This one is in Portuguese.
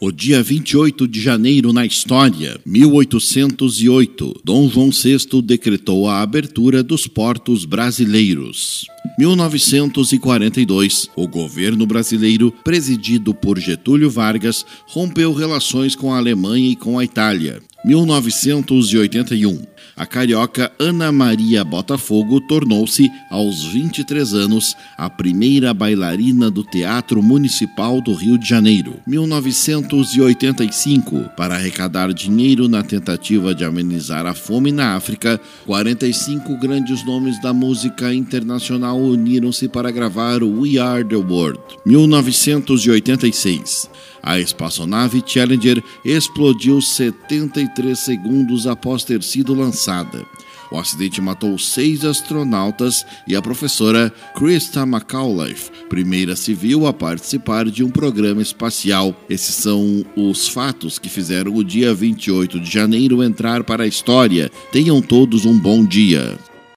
O dia 28 de janeiro na história, 1808, Dom João VI decretou a abertura dos portos brasileiros. 1942, o governo brasileiro, presidido por Getúlio Vargas, rompeu relações com a Alemanha e com a Itália. 1981, a carioca Ana Maria Botafogo tornou-se, aos 23 anos, a primeira bailarina do Teatro Municipal do Rio de Janeiro. 1985, para arrecadar dinheiro na tentativa de amenizar a fome na África, 45 grandes nomes da música internacional uniram-se para gravar We Are the World. 1986, a espaçonave Challenger explodiu 73 segundos após ter sido lançada. O acidente matou seis astronautas e a professora Krista McAuliffe, primeira civil a participar de um programa espacial. Esses são os fatos que fizeram o dia 28 de janeiro entrar para a história. Tenham todos um bom dia.